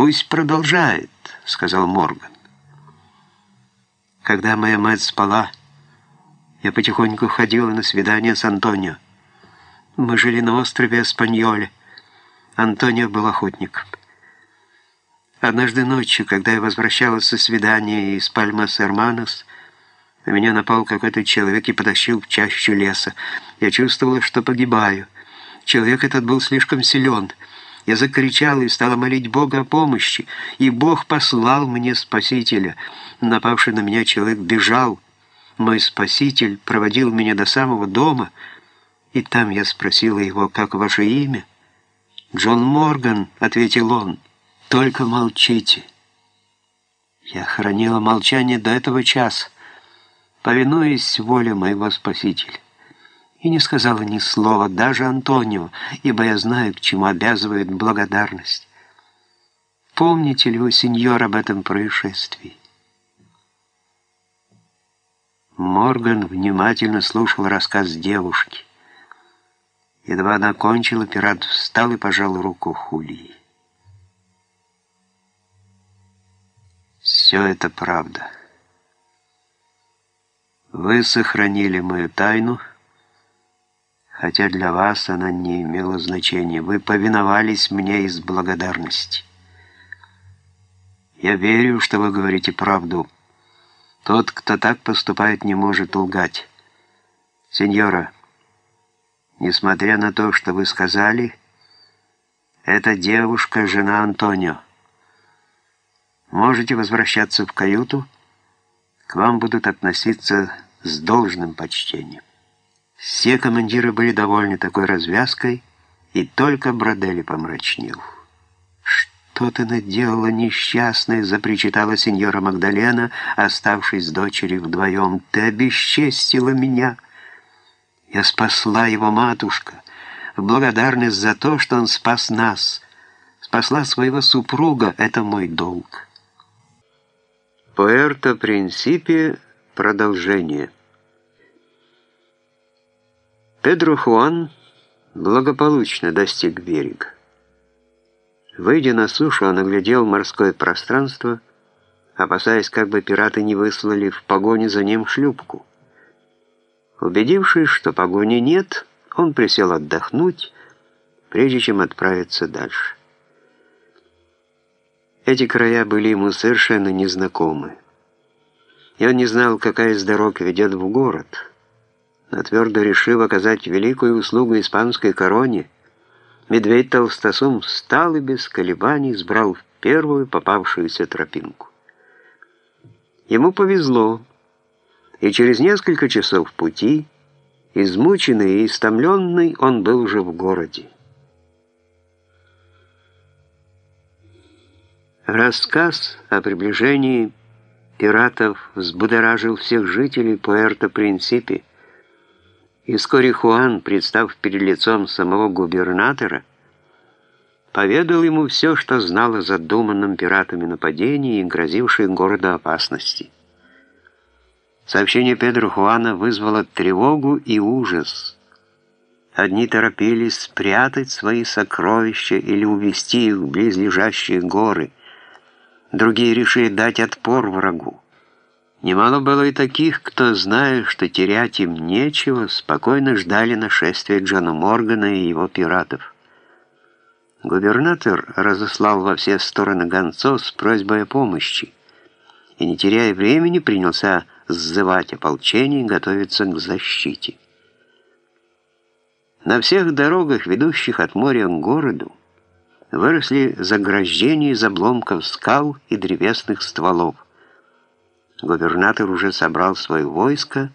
«Пусть продолжает», — сказал Морган. Когда моя мать спала, я потихоньку ходила на свидание с Антонио. Мы жили на острове Эспаньоле. Антонио был охотником. Однажды ночью, когда я возвращалась со свидания из Пальмас-Эрманос, на меня напал какой-то человек и потащил в чащу леса. Я чувствовала, что погибаю. Человек этот был слишком силен. Я закричала и стала молить Бога о помощи, и Бог послал мне Спасителя. Напавший на меня человек бежал. Мой Спаситель проводил меня до самого дома, и там я спросила его, как ваше имя. «Джон Морган», — ответил он, — только молчите. Я хранила молчание до этого часа, повинуясь воле моего Спасителя. И не сказала ни слова даже Антонио, ибо я знаю, к чему обязывает благодарность. Помните ли вы, сеньор, об этом происшествии? Морган внимательно слушал рассказ девушки. Едва она кончила, пират встал и пожал руку Хулии. Все это правда. Вы сохранили мою тайну, хотя для вас она не имела значения. Вы повиновались мне из благодарности. Я верю, что вы говорите правду. Тот, кто так поступает, не может лгать. Сеньора, несмотря на то, что вы сказали, эта девушка — жена Антонио. Можете возвращаться в каюту. К вам будут относиться с должным почтением. Все командиры были довольны такой развязкой, и только Бродели помрачнел. «Что ты наделала, несчастная?» — запричитала сеньора Магдалена, оставшись с дочерью вдвоем. «Ты обесчестила меня!» «Я спасла его матушка, в благодарность за то, что он спас нас. Спасла своего супруга — это мой долг». Пуэрто-Принсипе продолжение. Педро Хуан благополучно достиг берега. Выйдя на сушу, он оглядел морское пространство, опасаясь, как бы пираты не выслали в погоне за ним шлюпку. Убедившись, что погони нет, он присел отдохнуть, прежде чем отправиться дальше. Эти края были ему совершенно незнакомы. И он не знал, какая из дорог ведет в город. Но твердо решив оказать великую услугу испанской короне, медведь Толстосум встал и без колебаний сбрал в первую попавшуюся тропинку. Ему повезло, и через несколько часов пути, измученный и истомленный, он был уже в городе. Рассказ о приближении пиратов взбудоражил всех жителей Пуэрто-Принсипи, и вскоре Хуан, представ перед лицом самого губернатора, поведал ему все, что знал о задуманном пиратами нападении и грозившей городу опасности. Сообщение Педро Хуана вызвало тревогу и ужас. Одни торопились спрятать свои сокровища или увести их в близлежащие горы – другие решили дать отпор врагу. Немало было и таких, кто, зная, что терять им нечего, спокойно ждали нашествия Джона Моргана и его пиратов. Губернатор разослал во все стороны гонцов с просьбой о помощи и, не теряя времени, принялся сзывать ополчение и готовиться к защите. На всех дорогах, ведущих от моря к городу, выросли заграждения из обломков скал и древесных стволов. Губернатор уже собрал свое войско,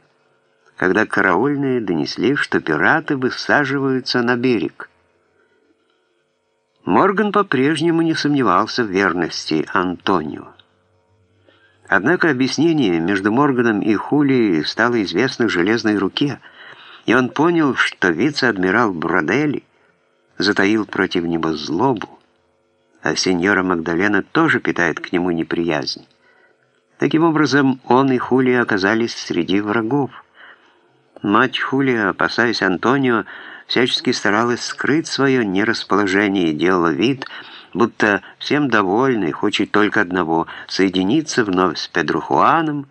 когда караульные донесли, что пираты высаживаются на берег. Морган по-прежнему не сомневался в верности Антонио. Однако объяснение между Морганом и Хули стало известно железной руке, и он понял, что вице-адмирал Бродели – затаил против него злобу, а сеньора Магдалена тоже питает к нему неприязнь. Таким образом, он и Хулия оказались среди врагов. Мать Хулия, опасаясь Антонио, всячески старалась скрыть свое нерасположение и делала вид, будто всем довольный, хочет только одного — соединиться вновь с Педро Хуаном,